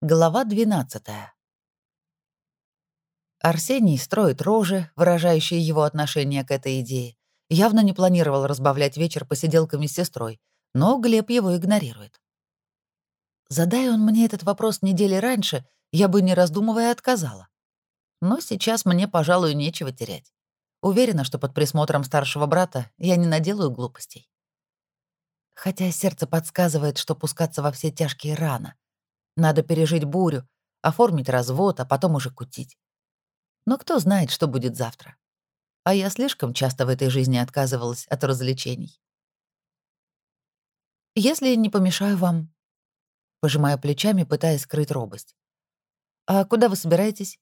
Глава 12. Арсений строит рожи, выражающие его отношение к этой идее. Явно не планировал разбавлять вечер посиделками с сестрой, но Глеб его игнорирует. Задай он мне этот вопрос недели раньше, я бы, не раздумывая, отказала. Но сейчас мне, пожалуй, нечего терять. Уверена, что под присмотром старшего брата я не наделаю глупостей. Хотя сердце подсказывает, что пускаться во все тяжкие рано — надо пережить бурю, оформить развод, а потом уже кутить. Но кто знает, что будет завтра. А я слишком часто в этой жизни отказывалась от развлечений. «Если не помешаю вам...» Пожимая плечами, пытаясь скрыть робость. «А куда вы собираетесь?»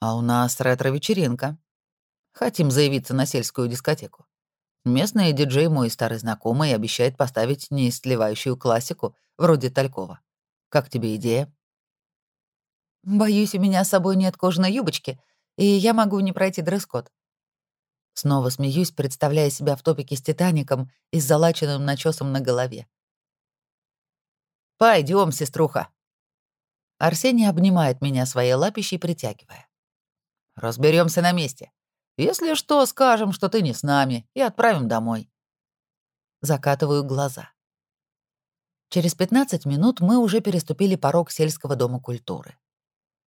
«А у нас ретро-вечеринка. Хотим заявиться на сельскую дискотеку. Местный диджей мой старый знакомый обещает поставить неистлевающую классику, вроде Талькова. Как тебе идея?» «Боюсь, у меня с собой нет кожаной юбочки, и я могу не пройти дресс-код». Снова смеюсь, представляя себя в топике с Титаником и с залаченным начесом на голове. Пойдем, сеструха». Арсений обнимает меня своей лапищей, притягивая. Разберемся на месте. Если что, скажем, что ты не с нами, и отправим домой». Закатываю глаза. Через 15 минут мы уже переступили порог сельского дома культуры.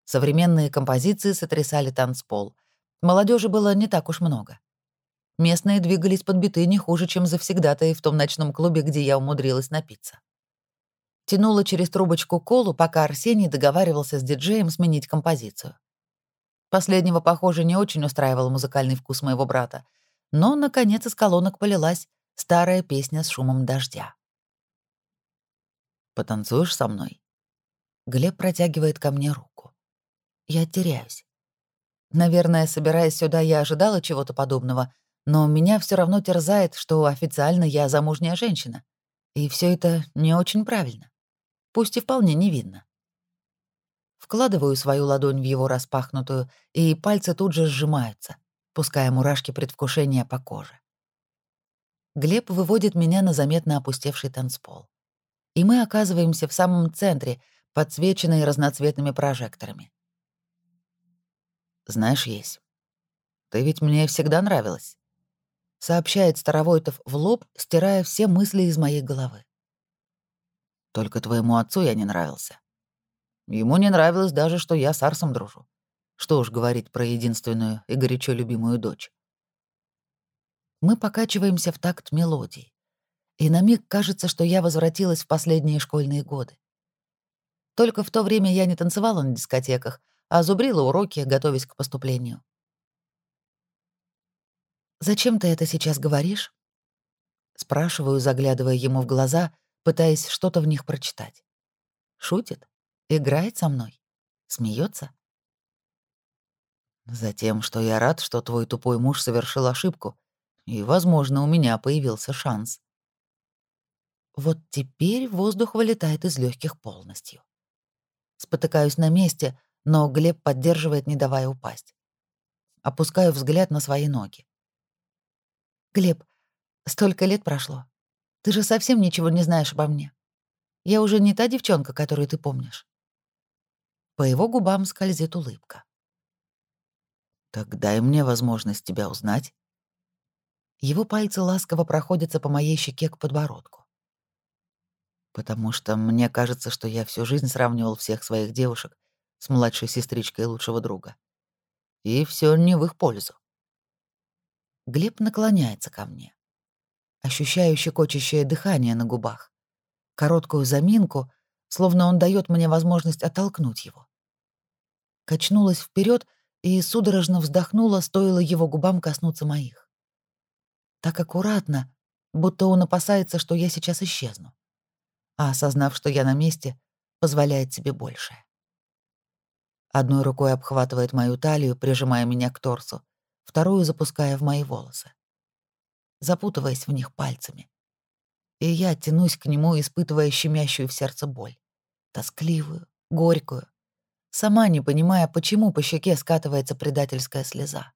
Современные композиции сотрясали танцпол. Молодежи было не так уж много. Местные двигались под биты не хуже, чем завсегдатые в том ночном клубе, где я умудрилась напиться. Тянула через трубочку колу, пока Арсений договаривался с диджеем сменить композицию. Последнего, похоже, не очень устраивал музыкальный вкус моего брата, но, наконец, из колонок полилась старая песня с шумом дождя. Потанцуешь со мной?» Глеб протягивает ко мне руку. Я теряюсь. Наверное, собираясь сюда, я ожидала чего-то подобного, но меня все равно терзает, что официально я замужняя женщина. И все это не очень правильно. Пусть и вполне невинно. Вкладываю свою ладонь в его распахнутую, и пальцы тут же сжимаются, пуская мурашки предвкушения по коже. Глеб выводит меня на заметно опустевший танцпол и мы оказываемся в самом центре, подсвеченной разноцветными прожекторами. «Знаешь, есть. Ты ведь мне всегда нравилась», — сообщает Старовойтов в лоб, стирая все мысли из моей головы. «Только твоему отцу я не нравился. Ему не нравилось даже, что я с Арсом дружу. Что уж говорить про единственную и горячо любимую дочь». Мы покачиваемся в такт мелодии и на миг кажется, что я возвратилась в последние школьные годы. Только в то время я не танцевала на дискотеках, а зубрила уроки, готовясь к поступлению. «Зачем ты это сейчас говоришь?» Спрашиваю, заглядывая ему в глаза, пытаясь что-то в них прочитать. Шутит? Играет со мной? Смеется? Затем, что я рад, что твой тупой муж совершил ошибку, и, возможно, у меня появился шанс. Вот теперь воздух вылетает из легких полностью. Спотыкаюсь на месте, но Глеб поддерживает, не давая упасть. Опускаю взгляд на свои ноги. «Глеб, столько лет прошло. Ты же совсем ничего не знаешь обо мне. Я уже не та девчонка, которую ты помнишь». По его губам скользит улыбка. «Так дай мне возможность тебя узнать». Его пальцы ласково проходятся по моей щеке к подбородку потому что мне кажется, что я всю жизнь сравнивал всех своих девушек с младшей сестричкой лучшего друга. И все не в их пользу. Глеб наклоняется ко мне. Ощущаю щекочущее дыхание на губах, короткую заминку, словно он дает мне возможность оттолкнуть его. Качнулась вперед и судорожно вздохнула, стоило его губам коснуться моих. Так аккуратно, будто он опасается, что я сейчас исчезну а осознав, что я на месте, позволяет себе большее. Одной рукой обхватывает мою талию, прижимая меня к торсу, вторую запуская в мои волосы, запутываясь в них пальцами. И я тянусь к нему, испытывая щемящую в сердце боль, тоскливую, горькую, сама не понимая, почему по щеке скатывается предательская слеза.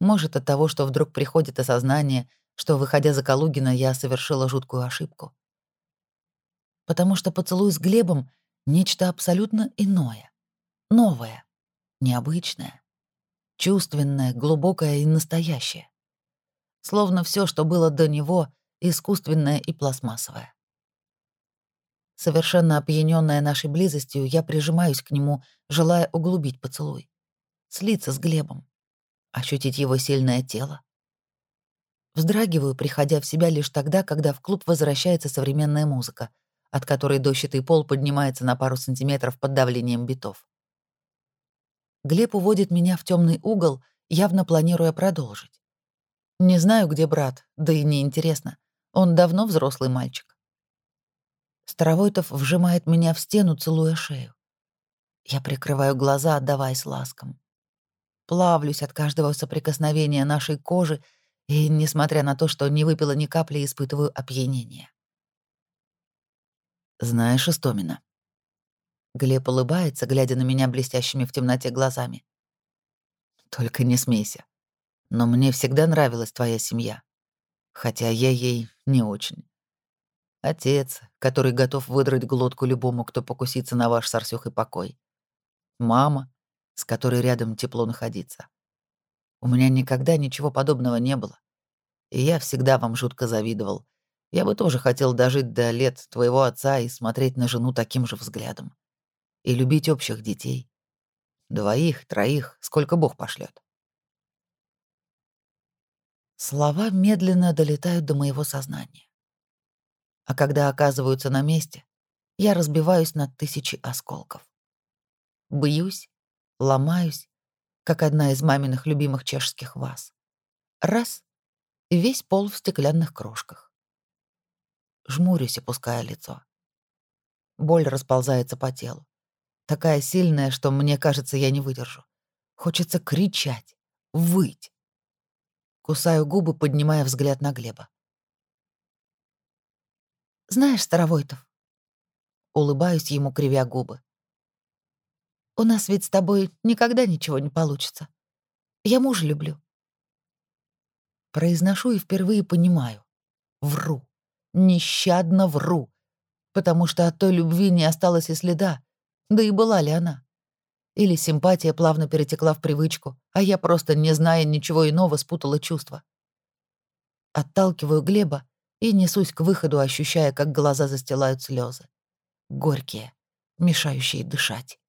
Может, от того, что вдруг приходит осознание, что, выходя за Калугина, я совершила жуткую ошибку потому что поцелуй с Глебом Нечто абсолютно иное, новое, необычное, чувственное, глубокое и настоящее. Словно все, что было до него, искусственное и пластмассовое. Совершенно опьянённая нашей близостью, я прижимаюсь к нему, желая углубить поцелуй. Слиться с Глебом. Ощутить его сильное тело. Вздрагиваю, приходя в себя лишь тогда, когда в клуб возвращается современная музыка, от которой дощатый пол поднимается на пару сантиметров под давлением битов. Глеб уводит меня в темный угол, явно планируя продолжить. Не знаю, где брат, да и не интересно. Он давно взрослый мальчик. Старовойтов вжимает меня в стену, целуя шею. Я прикрываю глаза, отдаваясь ласкам. Плавлюсь от каждого соприкосновения нашей кожи и, несмотря на то, что не выпила ни капли, испытываю опьянение. «Знаешь, Истомина». Глеб улыбается, глядя на меня блестящими в темноте глазами. «Только не смейся. Но мне всегда нравилась твоя семья. Хотя я ей не очень. Отец, который готов выдрать глотку любому, кто покусится на ваш с Арсёхой покой. Мама, с которой рядом тепло находиться. У меня никогда ничего подобного не было. И я всегда вам жутко завидовал. Я бы тоже хотел дожить до лет твоего отца и смотреть на жену таким же взглядом. И любить общих детей. Двоих, троих, сколько Бог пошлет. Слова медленно долетают до моего сознания. А когда оказываются на месте, я разбиваюсь на тысячи осколков. Бьюсь, ломаюсь, как одна из маминых любимых чешских ваз. Раз — весь пол в стеклянных крошках. Жмурюсь, опуская лицо. Боль расползается по телу. Такая сильная, что мне кажется, я не выдержу. Хочется кричать, выть. Кусаю губы, поднимая взгляд на Глеба. «Знаешь, Старовойтов...» Улыбаюсь ему, кривя губы. «У нас ведь с тобой никогда ничего не получится. Я мужа люблю». Произношу и впервые понимаю. Вру. Нещадно вру. Потому что от той любви не осталось и следа. Да и была ли она? Или симпатия плавно перетекла в привычку, а я просто, не зная ничего иного, спутала чувства. Отталкиваю Глеба и несусь к выходу, ощущая, как глаза застилают слезы. Горькие, мешающие дышать.